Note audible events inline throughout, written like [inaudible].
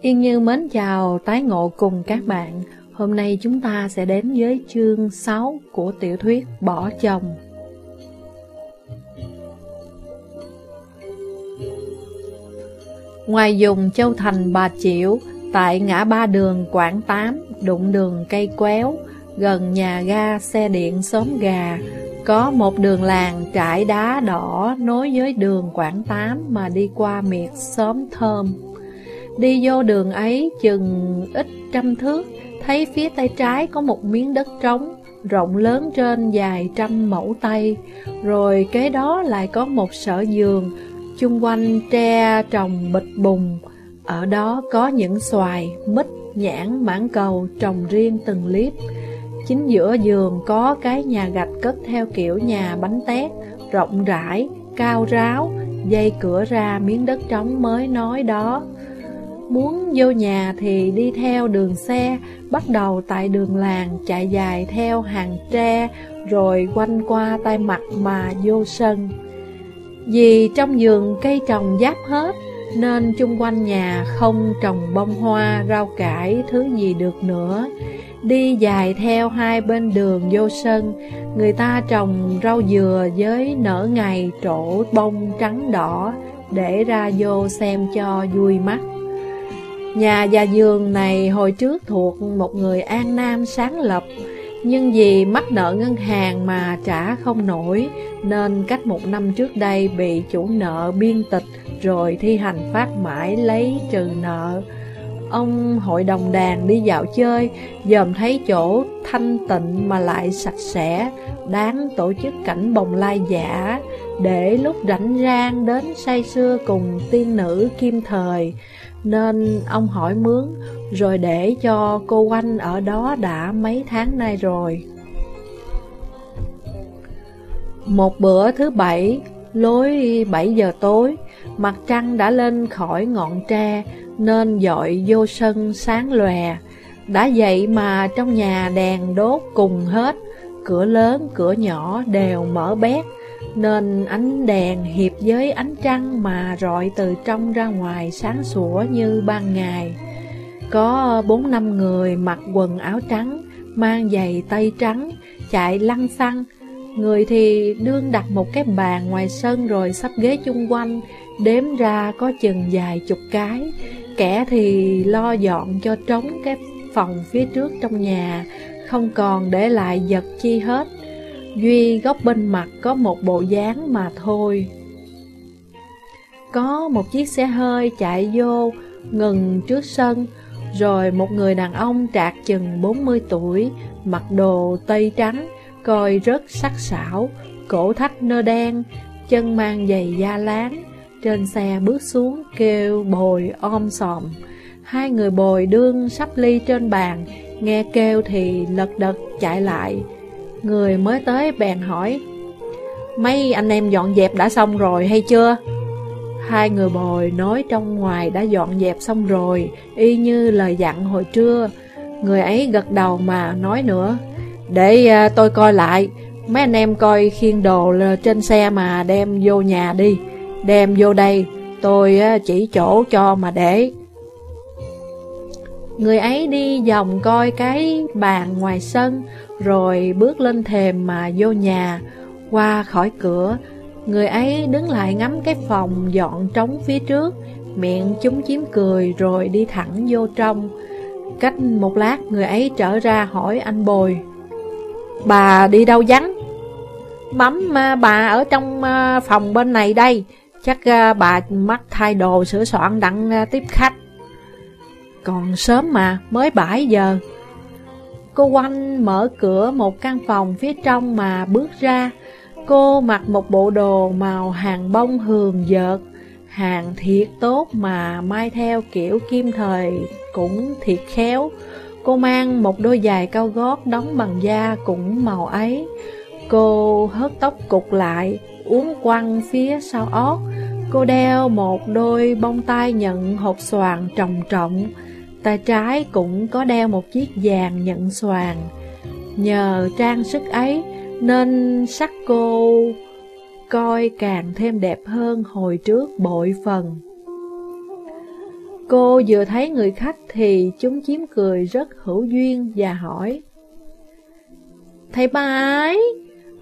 Yên Như mến chào tái ngộ cùng các bạn. Hôm nay chúng ta sẽ đến với chương 6 của tiểu thuyết Bỏ chồng. Ngoài dùng Châu Thành Bà Chiểu Tại ngã ba đường Quảng Tám, Đụng đường cây quéo, Gần nhà ga xe điện xóm gà có một đường làng trải đá đỏ Nối với đường Quảng Tám Mà đi qua miệt xóm thơm. Đi vô đường ấy chừng ít trăm thước Thấy phía tay trái có một miếng đất trống Rộng lớn trên dài trăm mẫu tay Rồi kế đó lại có một sở giường Chung quanh tre trồng bịch bùng. Ở đó có những xoài, mít, nhãn, mãng cầu trồng riêng từng liếp Chính giữa giường có cái nhà gạch cất theo kiểu nhà bánh tét Rộng rãi, cao ráo, dây cửa ra miếng đất trống mới nói đó Muốn vô nhà thì đi theo đường xe, bắt đầu tại đường làng chạy dài theo hàng tre, rồi quanh qua tay mặt mà vô sân. Vì trong vườn cây trồng giáp hết, nên chung quanh nhà không trồng bông hoa, rau cải, thứ gì được nữa. Đi dài theo hai bên đường vô sân, người ta trồng rau dừa với nở ngày trổ bông trắng đỏ, để ra vô xem cho vui mắt. Nhà già giường này hồi trước thuộc một người An Nam sáng lập, nhưng vì mắc nợ ngân hàng mà trả không nổi, nên cách một năm trước đây bị chủ nợ biên tịch rồi thi hành phát mãi lấy trừ nợ. Ông hội đồng đàn đi dạo chơi, dòm thấy chỗ thanh tịnh mà lại sạch sẽ, đáng tổ chức cảnh bồng lai giả, để lúc rảnh rang đến say sưa cùng tiên nữ kim thời, nên ông hỏi mướn Rồi để cho cô quanh ở đó đã mấy tháng nay rồi. Một bữa thứ bảy Lối 7 giờ tối Mặt trăng đã lên khỏi ngọn tre Nên dội vô sân sáng lòe Đã vậy mà trong nhà đèn đốt cùng hết Cửa lớn, cửa nhỏ đều mở bét nên ánh đèn hiệp với ánh trăng mà rọi từ trong ra ngoài sáng sủa như ban ngày. Có bốn năm người mặc quần áo trắng, mang giày tây trắng, chạy lăn xăng. Người thì đương đặt một cái bàn ngoài sân rồi sắp ghế chung quanh, đếm ra có chừng vài chục cái. Kẻ thì lo dọn cho trống cái phòng phía trước trong nhà, không còn để lại vật chi hết. Duy góc bên mặt có một bộ dáng mà thôi Có một chiếc xe hơi chạy vô Ngừng trước sân Rồi một người đàn ông trạc chừng 40 tuổi Mặc đồ tây trắng Coi rất sắc sảo, Cổ thắt nơ đen, Chân mang giày da láng, Trên xe bước xuống kêu bồi om sòm. Hai người bồi đương sắp ly trên bàn, Nghe kêu thì lật đật chạy lại. Người mới tới bèn hỏi, Mấy anh em dọn dẹp đã xong rồi hay chưa? Hai người bồi nói trong ngoài đã dọn dẹp xong rồi, Y như lời dặn hồi trưa. Người ấy gật đầu mà nói nữa để à, tôi coi lại. Mấy anh em coi khiên đồ trên xe mà đem vô nhà đi. Đem vô đây, Tôi à, chỉ chỗ cho mà để. Người ấy đi vòng coi cái bàn ngoài sân, rồi bước lên thềm mà vô nhà, Qua khỏi cửa. Người ấy đứng lại ngắm cái phòng dọn trống phía trước, Miệng chúng chiếm cười rồi đi thẳng vô trong. Cách một lát, người ấy trở ra hỏi anh Bồi. Bà đi đâu vắng? Mắm à, bà ở trong à, phòng bên này đây Chắc à, bà mắc thay đồ sửa soạn đặng tiếp khách Còn sớm mà, mới 7 giờ Cô quanh mở cửa một căn phòng phía trong mà bước ra. Cô mặc một bộ đồ màu hàng bông hường dợt, hàng thiệt tốt mà mai theo kiểu kim thời cũng thiệt khéo. Cô mang một đôi giày cao gót đóng bằng da cũng màu ấy. Cô hớt tóc cục lại, uống quăng phía sau ót. Cô đeo một đôi bông tai nhận hộp xoàn trọng trọng, tay trái cũng có đeo một chiếc vàng nhận xoàn. Nhờ trang sức ấy nên sắc cô coi càng thêm đẹp hơn hồi trước bội phần. Cô vừa thấy người khách thì chúng chiếm cười rất hữu duyên và hỏi Thầy bái,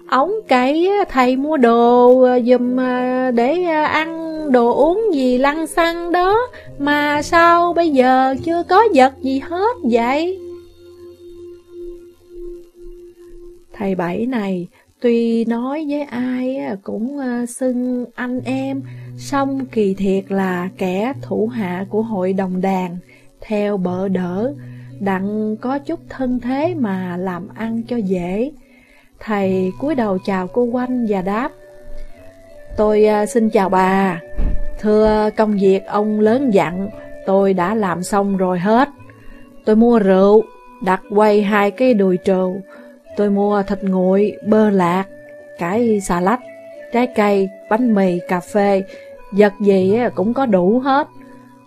ống cậy thầy mua đồ ờ, dùm ờ, để ờ, ăn đồ uống gì lăng xăng đó Mà sao bây giờ chưa có vật gì hết vậy? Thầy Bảy này tuy nói với ai cũng xưng anh em song kỳ thiệt là kẻ thủ hạ của hội đồng đàn Theo bợ đỡ Đặng có chút thân thế mà làm ăn cho dễ. Thầy cúi đầu chào cô quanh và đáp Tôi à, xin chào bà. Thưa công việc ông lớn dặn Tôi đã làm xong rồi hết. Tôi mua rượu Đặt quay hai cái đùi trầu Tôi mua thịt nguội, bơ lạc cái xà lách. Trái cây, bánh mì, cà phê Vật gì cũng có đủ hết.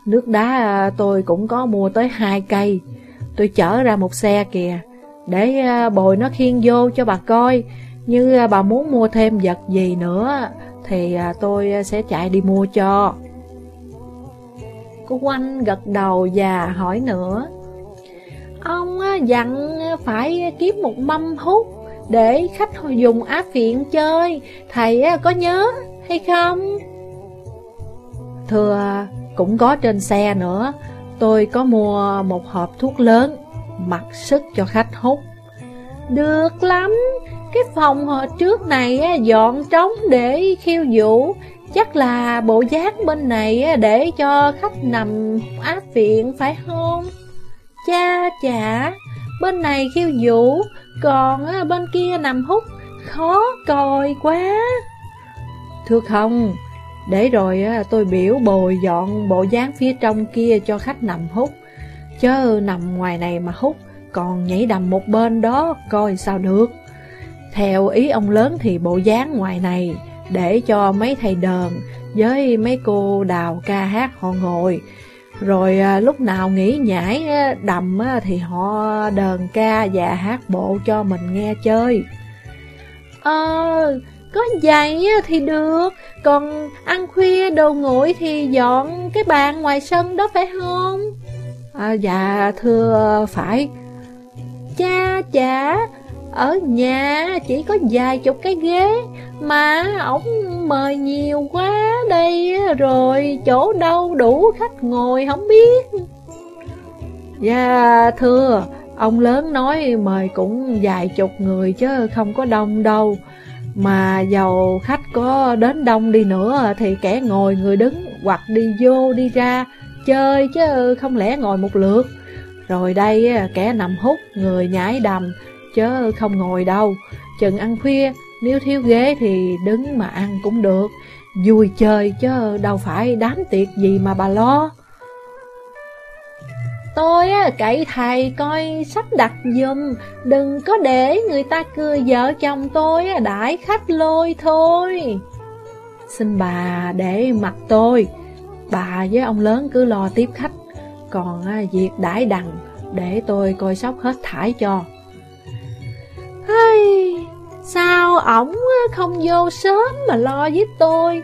Nước đá à, tôi cũng có mua tới hai cây. Tôi chở ra một xe kìa Để à, bồi nó khiên vô cho bà coi. Như à, bà muốn mua thêm vật gì nữa Thì tôi sẽ chạy đi mua cho. Cô Oanh gật đầu và hỏi nữa. Ông dặn phải kiếm một mâm hút. Để khách dùng á viện chơi. Thầy có nhớ hay không? Thưa, cũng có trên xe nữa. Tôi có mua một hộp thuốc lớn Mặc sức cho khách hút. Được lắm. Cái phòng hồi trước này dọn trống để khiêu vũ. Chắc là bộ giác bên này để cho khách nằm á viện phải không? Cha chả Bên này khiêu vũ còn bên kia nằm hút, Khó coi quá. Thưa không, để rồi tôi biểu bồi dọn bộ dáng phía trong kia cho khách nằm hút. Chớ nằm ngoài này mà hút, Còn nhảy đầm một bên đó, coi sao được. Theo ý ông lớn thì bộ dáng ngoài này, Để cho mấy thầy đờn Với mấy cô đào ca hát họ ngồi. Rồi à, lúc nào nghỉ nhảy đầm thì họ đờn ca và hát bộ cho mình nghe chơi. Ờ có giày thì được. Còn ăn khuya đồ nguội thì dọn cái bàn ngoài sân đó phải không? À, dạ thưa phải. Cha chả ở nhà chỉ có vài chục cái ghế, Mà ổng mời nhiều quá đây Rồi chỗ đâu đủ khách ngồi không biết Dạ thưa, Ông lớn nói mời cũng vài chục người chứ không có đông đâu mà giàu khách có đến đông đi nữa thì kẻ ngồi người đứng hoặc đi vô đi ra chơi chứ không lẽ ngồi một lượt. Rồi đây, kẻ nằm hút người nhảy đầm chứ không ngồi đâu. Chừng ăn khuya nếu thiếu ghế thì đứng mà ăn cũng được. Vui chơi chứ đâu phải đám tiệc gì mà bà lo. Tôi á, cậy thầy coi sắp đặt dùm, đừng có để người ta cười vợ chồng tôi á, đãi khách lôi thôi. Xin bà để mặt tôi, bà với ông lớn cứ lo tiếp khách, còn á, việc đãi đằng để tôi coi sóc hết thải cho. Hey, sao ổng không vô sớm mà lo với tôi?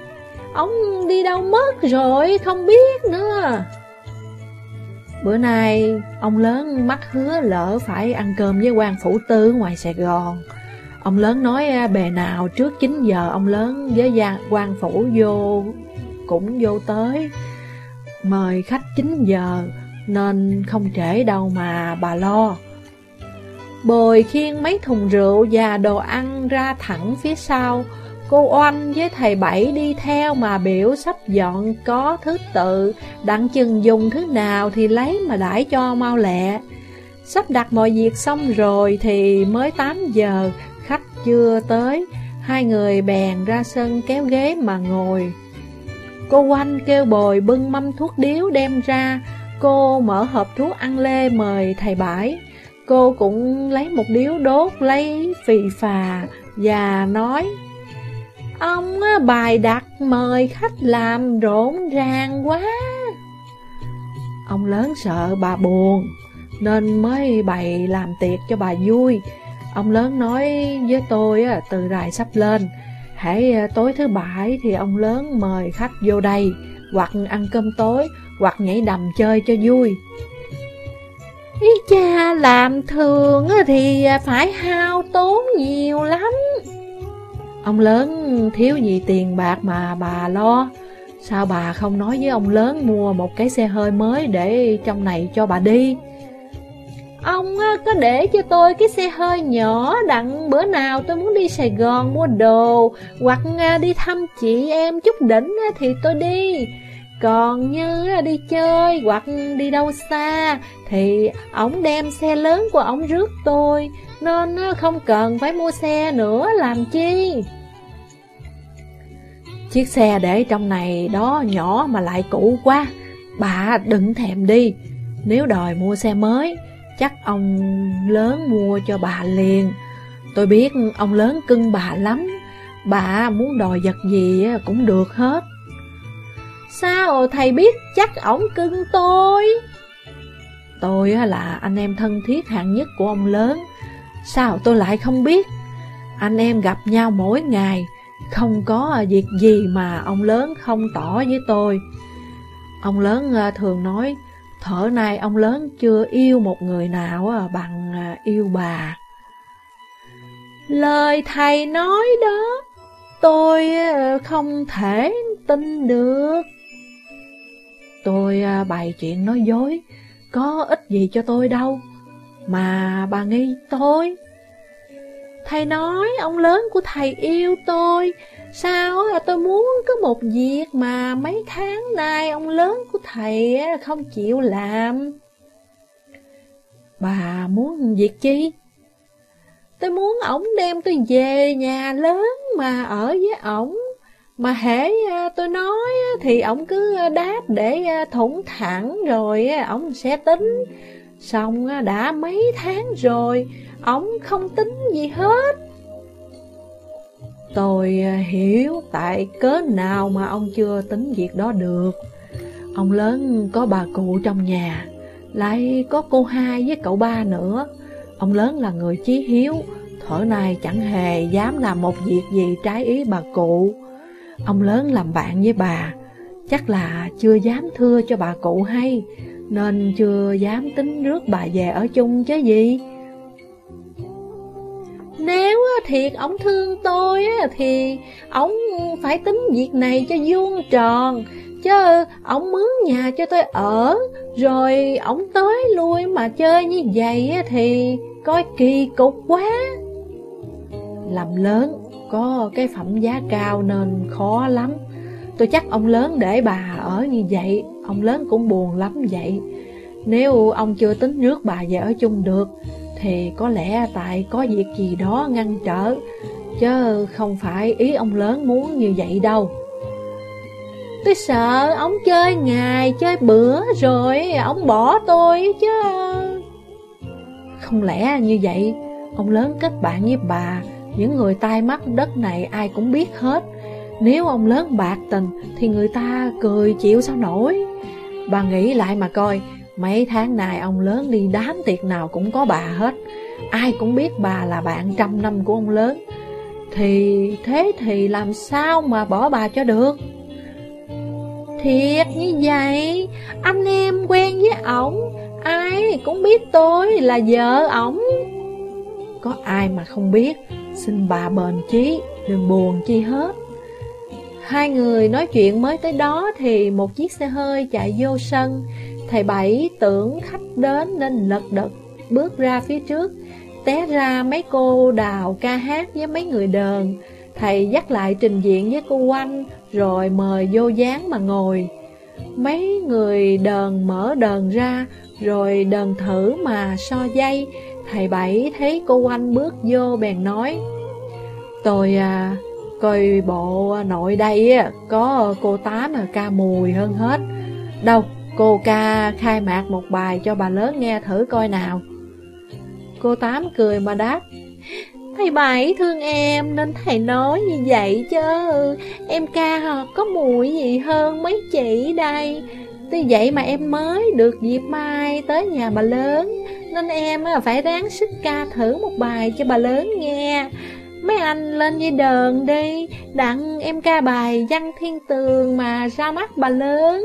Ông đi đâu mất rồi, không biết nữa. Bữa nay, ông lớn mắc hứa lỡ phải ăn cơm với quan phủ tư ngoài Sài Gòn. Ông lớn nói à, bề nào trước 9 giờ ông lớn với quan phủ vô cũng vô tới. Mời khách 9 giờ nên không trễ đâu mà bà lo. Bồi khiêng mấy thùng rượu và đồ ăn ra thẳng phía sau, Cô Oanh với thầy Bảy đi theo mà biểu sắp dọn có thứ tự, đặng chừng dùng thứ nào thì lấy mà đãi cho mau lẹ. Sắp đặt mọi việc xong rồi thì mới 8 giờ, khách chưa tới, hai người bèn ra sân kéo ghế mà ngồi. Cô Oanh kêu bồi bưng mâm thuốc điếu đem ra, cô mở hộp thuốc ăn lê mời thầy Bảy. Cô cũng lấy một điếu đốt, lấy phì phà và nói, Ông bài đặt mời khách làm rộn ràng quá Ông lớn sợ bà buồn, Nên mới bày làm tiệc cho bà vui Ông lớn nói với tôi từ rài sắp lên Hãy à, tối thứ bảy thì ông lớn mời khách vô đây, Hoặc ăn cơm tối, hoặc nhảy đầm chơi cho vui. Ý cha làm thường thì phải hao tốn nhiều lắm. Ông lớn thiếu gì tiền bạc mà bà lo. Sao bà không nói với ông lớn mua một cái xe hơi mới để trong này cho bà đi? Ông có để cho tôi cái xe hơi nhỏ đặng, bữa nào tôi muốn đi Sài Gòn mua đồ, hoặc à, đi thăm chị em chút đỉnh thì tôi đi. Còn như đi chơi hoặc đi đâu xa thì ổng đem xe lớn của ổng rước tôi nên không cần phải mua xe nữa làm chi. Chiếc xe để trong này đó nhỏ mà lại cũ quá, bà đừng thèm đi. Nếu đòi mua xe mới, chắc ông lớn mua cho bà liền. Tôi biết ông lớn cưng bà lắm, bà muốn đòi vật gì cũng được hết. Sao thầy biết chắc ổng cưng tôi? Tôi là anh em thân thiết hạng nhất của ông lớn. Sao tôi lại không biết? Anh em gặp nhau mỗi ngày, không có việc gì mà ông lớn không tỏ với tôi. Ông lớn à, thường nói, thở nay ông lớn chưa yêu một người nào à, bằng à, yêu bà. Lời thầy nói đó, tôi không thể tin được. Tôi à, bày chuyện nói dối, có ích gì cho tôi đâu, mà bà nghi tôi. Thầy nói ông lớn của thầy yêu tôi Sao là tôi muốn có một việc mà mấy tháng nay ông lớn của thầy không chịu làm Bà muốn việc chi? Tôi muốn ổng đem tôi về nhà lớn mà ở với ổng mà hễ à, tôi nói à, thì ổng cứ à, đáp để thủng thẳng rồi ổng sẽ tính. Xong đã mấy tháng rồi Ông không tính gì hết. Tôi hiểu tại cớ nào mà ông chưa tính việc đó được. Ông lớn có bà cụ trong nhà, Lại có cô hai với cậu ba nữa. Ông lớn là người chí hiếu, Thở này chẳng hề dám làm một việc gì trái ý bà cụ. Ông lớn làm bạn với bà. Chắc là chưa dám thưa cho bà cụ hay, Nên chưa dám tính rước bà về ở chung chứ gì. Nếu thiệt ông thương tôi thì ông phải tính việc này cho vuông tròn. Chứ ông mướn nhà cho tôi ở, Rồi ông tới lui mà chơi như vậy thì coi kỳ cục quá. Làm lớn có cái phẩm giá cao nên khó lắm Tôi chắc ông lớn để bà ở như vậy Ông lớn cũng buồn lắm vậy Nếu ông chưa tính rước bà về ở chung được thì có lẽ tại có việc gì đó ngăn trở, chứ không phải ý ông lớn muốn như vậy đâu. Tôi sợ ông chơi ngày, chơi bữa rồi ông bỏ tôi chứ. Không lẽ như vậy, ông lớn kết bạn với bà, những người tai mắt đất này ai cũng biết hết. Nếu ông lớn bạc tình thì người ta cười chịu sao nổi. Bà nghĩ lại mà coi, Mấy tháng nay ông lớn đi đám tiệc nào cũng có bà hết Ai cũng biết bà là bạn trăm năm của ông lớn Thì thế thì làm sao mà bỏ bà cho được Thiệt như vậy Anh em quen với ổng Ai cũng biết tôi là vợ ổng Có ai mà không biết Xin bà bền chí Đừng buồn chi hết Hai người nói chuyện mới tới đó Thì một chiếc xe hơi chạy vô sân Thầy Bảy tưởng khách đến nên lật đật bước ra phía trước, té ra mấy cô đào ca hát với mấy người đờn. Thầy dắt lại trình diện với cô Oanh, rồi mời vô dáng mà ngồi. Mấy người đờn mở đờn ra, rồi đờn thử mà so dây. Thầy Bảy thấy cô Oanh bước vô bèn nói, Tôi à, coi bộ nội đây có cô Tám ca mùi hơn hết. Đâu, Cô ca khai mạc một bài cho bà lớn nghe thử coi nào. Cô Tám cười mà đáp Thầy Bảy thương em nên thầy nói như vậy chứ. Em ca có mùi gì hơn mấy chị đây? Tuy vậy mà em mới được dịp mai tới nhà bà lớn. Nên em phải ráng sức ca thử một bài cho bà lớn nghe. Mấy anh lên dây đờn đi, Đặng em ca bài văn thiên tường mà ra mắt bà lớn.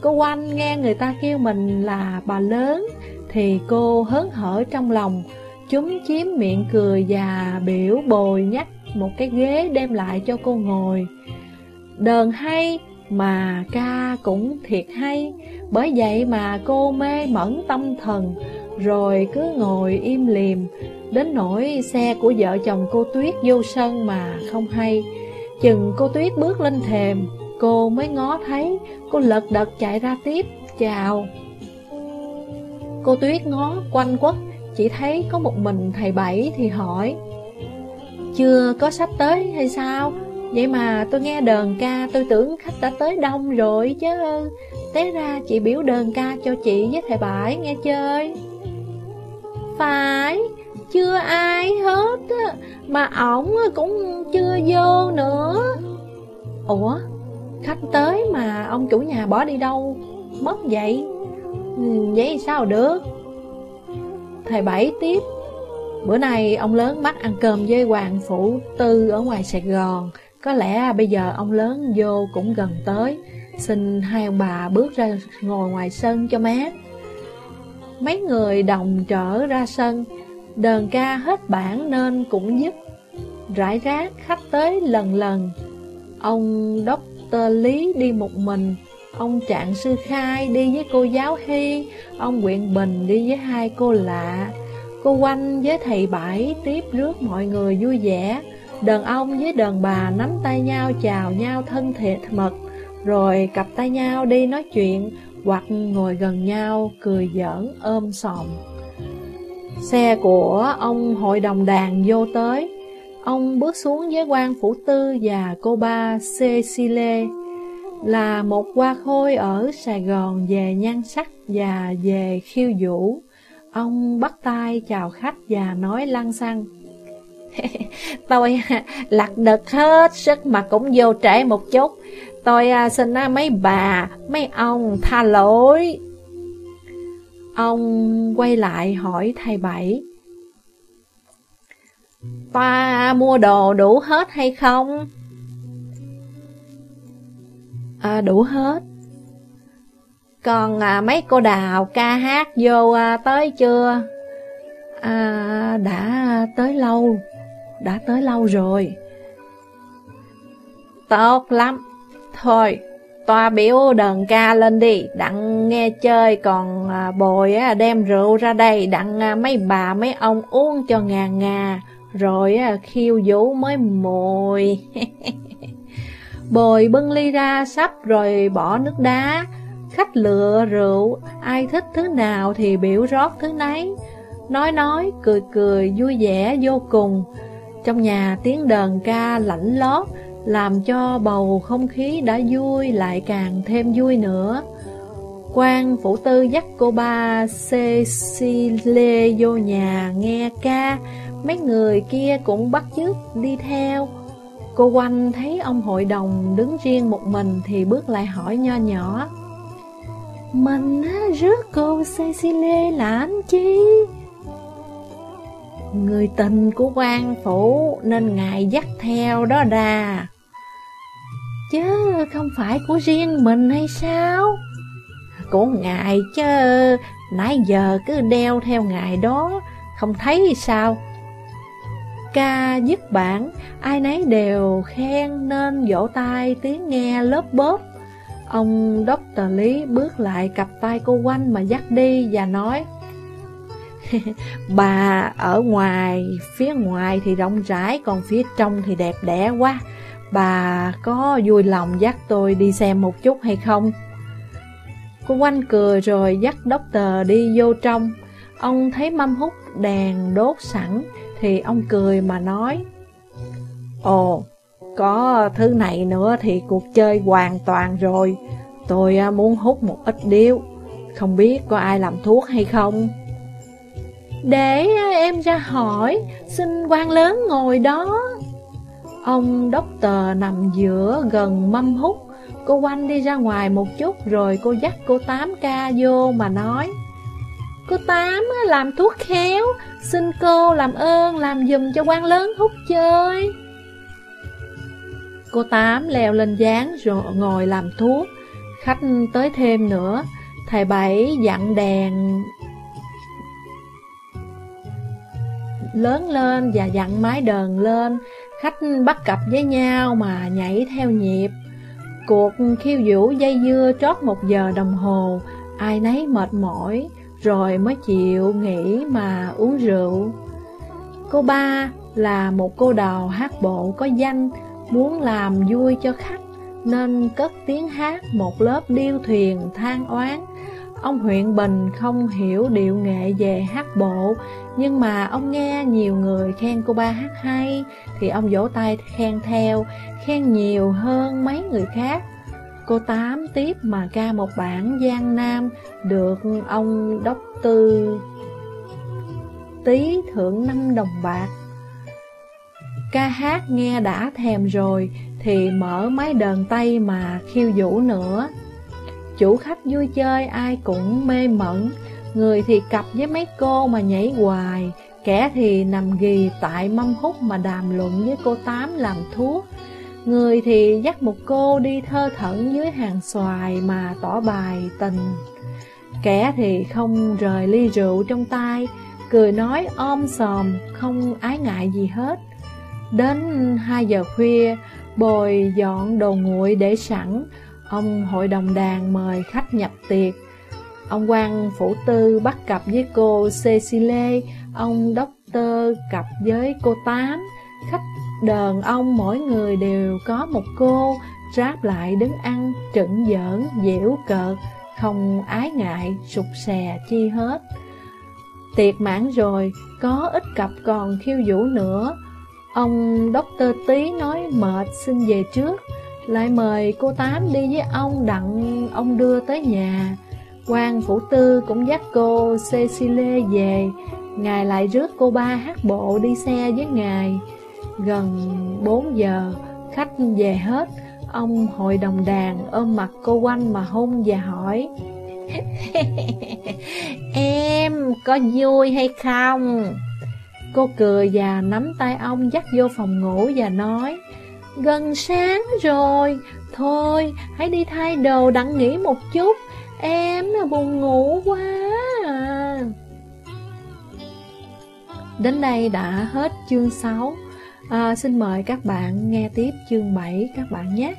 Cô quanh nghe người ta kêu mình là bà lớn, Thì cô hớn hở trong lòng. Chúng chiếm miệng cười và biểu bồi nhắc một cái ghế đem lại cho cô ngồi. Đờn hay mà ca cũng thiệt hay, Bởi vậy mà cô mê mẩn tâm thần, Rồi cứ ngồi im liềm, Đến nỗi xe của vợ chồng cô Tuyết vô sân mà không hay. Chừng cô Tuyết bước lên thềm, Cô mới ngó thấy, Cô lật đật chạy ra tiếp, Chào. Cô Tuyết ngó quanh quất, Chỉ thấy có một mình thầy Bảy thì hỏi, Chưa có sắp tới hay sao? Vậy mà tôi nghe đờn ca Tôi tưởng khách đã tới đông rồi chứ. Té ra chị biểu đờn ca cho chị với thầy Bảy nghe chơi. Phải Chưa ai hết Mà ổng cũng chưa vô nữa. Ủa Khách tới mà ông chủ nhà bỏ đi đâu? Mất vậy. Ừ, Vậy sao được? Thầy Bảy tiếp. Bữa nay ông lớn bắt ăn cơm với Hoàng Phủ Tư ở ngoài Sài Gòn. Có lẽ bây giờ ông lớn vô cũng gần tới. Xin hai ông bà bước ra ngồi ngoài sân cho mát. Mấy người đồng trở ra sân. Đờn ca hết bản nên cũng giúp Rải rác khách tới lần lần. Ông đốc Tơ Lý đi một mình. Ông Trạng Sư Khai đi với cô giáo Hy. Ông Quyện Bình đi với hai cô lạ. Cô Quanh với thầy Bảy tiếp rước mọi người vui vẻ. Đàn ông với đàn bà nắm tay nhau, chào nhau thân thiệt mật, Rồi cặp tay nhau đi nói chuyện Hoặc ngồi gần nhau, cười giỡn, ôm sòm. Xe của ông hội đồng đàn vô tới. Ông bước xuống với quan phủ tư và cô ba Cecile, Là một hoa khôi ở Sài Gòn về nhan sắc và về khiêu vũ. Ông bắt tay chào khách và nói lăng xăng. [laughs] Tôi à, lặt đật hết sức mà cũng vô trễ một chút Tôi à, xin à, mấy bà, mấy ông tha lỗi Ông quay lại hỏi thầy Bảy Ta mua đồ đủ hết hay không? À, đủ hết Còn à, mấy cô đào ca hát vô à, tới chưa? À, đã tới lâu đã tới lâu rồi. Tốt lắm. Thôi Toa biểu đờn ca lên đi. Đặng nghe chơi Còn à, bồi đem rượu ra đây. Đặng à, mấy bà mấy ông uống cho ngà ngà. Rồi khiêu vũ mới mùi [laughs] Bồi bưng ly ra sắp rồi bỏ nước đá. Khách lựa rượu Ai thích thứ nào thì biểu rót thứ nấy. Nói nói, cười cười, vui vẻ vô cùng. Trong nhà tiếng đờn ca lạnh lót, Làm cho bầu không khí đã vui lại càng thêm vui nữa quan phủ tư dắt cô ba Cecile vô nhà nghe ca, Mấy người kia cũng bắt chước đi theo Cô quanh thấy ông hội đồng đứng riêng một mình Thì bước lại hỏi nho nhỏ, Mình rước cô Cecile làm chi? Người tình của quan phủ nên ngài dắt theo đó đà Chứ không phải của riêng mình hay sao? Của ngài chứ nãy giờ cứ đeo theo ngài đó Không thấy sao Ca dứt bản, ai nấy đều khen nên vỗ tay tiếng nghe lớp bóp. Ông Dr. Lý bước lại cặp tay cô quanh mà dắt đi và nói [laughs] Bà ở ngoài, phía ngoài thì rộng rãi, còn phía trong thì đẹp đẽ quá. Bà có vui lòng dắt tôi đi xem một chút hay không? Cô quanh cười rồi dắt Doctor đi vô trong. Ông thấy mâm hút đèn đốt sẵn, thì ông cười mà nói Ồ, có thứ này nữa thì cuộc chơi hoàn toàn rồi Tôi à, muốn hút một ít điếu Không biết có ai làm thuốc hay không để em ra hỏi, Xin quan lớn ngồi đó. Ông đốc tờ nằm giữa gần mâm hút. Cô quanh đi ra ngoài một chút Rồi cô dắt cô Tám ca vô mà nói. Cô Tám, làm thuốc khéo, Xin cô làm ơn làm dùm cho quan lớn hút chơi. Cô Tám leo lên dáng rồi ngồi làm thuốc. Khách tới thêm nữa, Thầy Bảy dặn đèn lớn lên và dặn mái đờn lên, Khách bắt cặp với nhau mà nhảy theo nhịp. Cuộc khiêu vũ dây dưa trót một giờ đồng hồ, Ai nấy mệt mỏi, Rồi mới chịu nghỉ mà uống rượu. Cô ba là một cô đào hát bộ có danh, Muốn làm vui cho khách, Nên cất tiếng hát một lớp điêu thuyền than oán. Ông huyện Bình không hiểu điệu nghệ về hát bộ, Nhưng mà ông nghe nhiều người khen cô ba hát hay, Thì ông vỗ tay khen theo, Khen nhiều hơn mấy người khác. Cô Tám tiếp mà ca một bản Giang Nam Được ông đốc tư Tí thưởng năm đồng bạc. Ca hát nghe đã thèm rồi Thì mở máy đờn tay mà khiêu vũ nữa. Chủ khách vui chơi ai cũng mê mẩn. Người thì cặp với mấy cô mà nhảy hoài. Kẻ thì nằm ghì tại mâm hút mà đàm luận với cô Tám làm thuốc. Người thì dắt một cô đi thơ thẩn dưới hàng xoài mà tỏ bài tình. Kẻ thì không rời ly rượu trong tay Cười nói om sòm, không ái ngại gì hết. Đến 2 giờ khuya, bồi dọn đồ nguội để sẵn Ông hội đồng đàn mời khách nhập tiệc. Ông quan phủ tư bắt cặp với cô Cecile Ông đốc tơ cặp với cô Tám. Khách đờn ông mỗi người đều có một cô Ráp lại đứng ăn, trựng giỡn, dẻo cợt Không ái ngại, sụt xè chi hết. Tiệc mãn rồi, có ít cặp còn khiêu vũ nữa. Ông Dr. Tý nói mệt xin về trước. Lại mời cô Tám đi với ông đặng ông đưa tới nhà. Quan Phủ Tư cũng dắt cô Cecile về. Ngài lại rước cô ba hát bộ đi xe với ngài. Gần 4 giờ, khách về hết. Ông hội đồng đàn ôm mặt cô quanh mà hôn và hỏi [laughs] Em có vui hay không? Cô cười và nắm tay ông dắt vô phòng ngủ và nói Gần sáng rồi, thôi hãy đi thay đồ đặng nghỉ một chút. Em là buồn ngủ quá à. Đến đây đã hết chương 6 à, Xin mời các bạn nghe tiếp chương 7 các bạn nhé.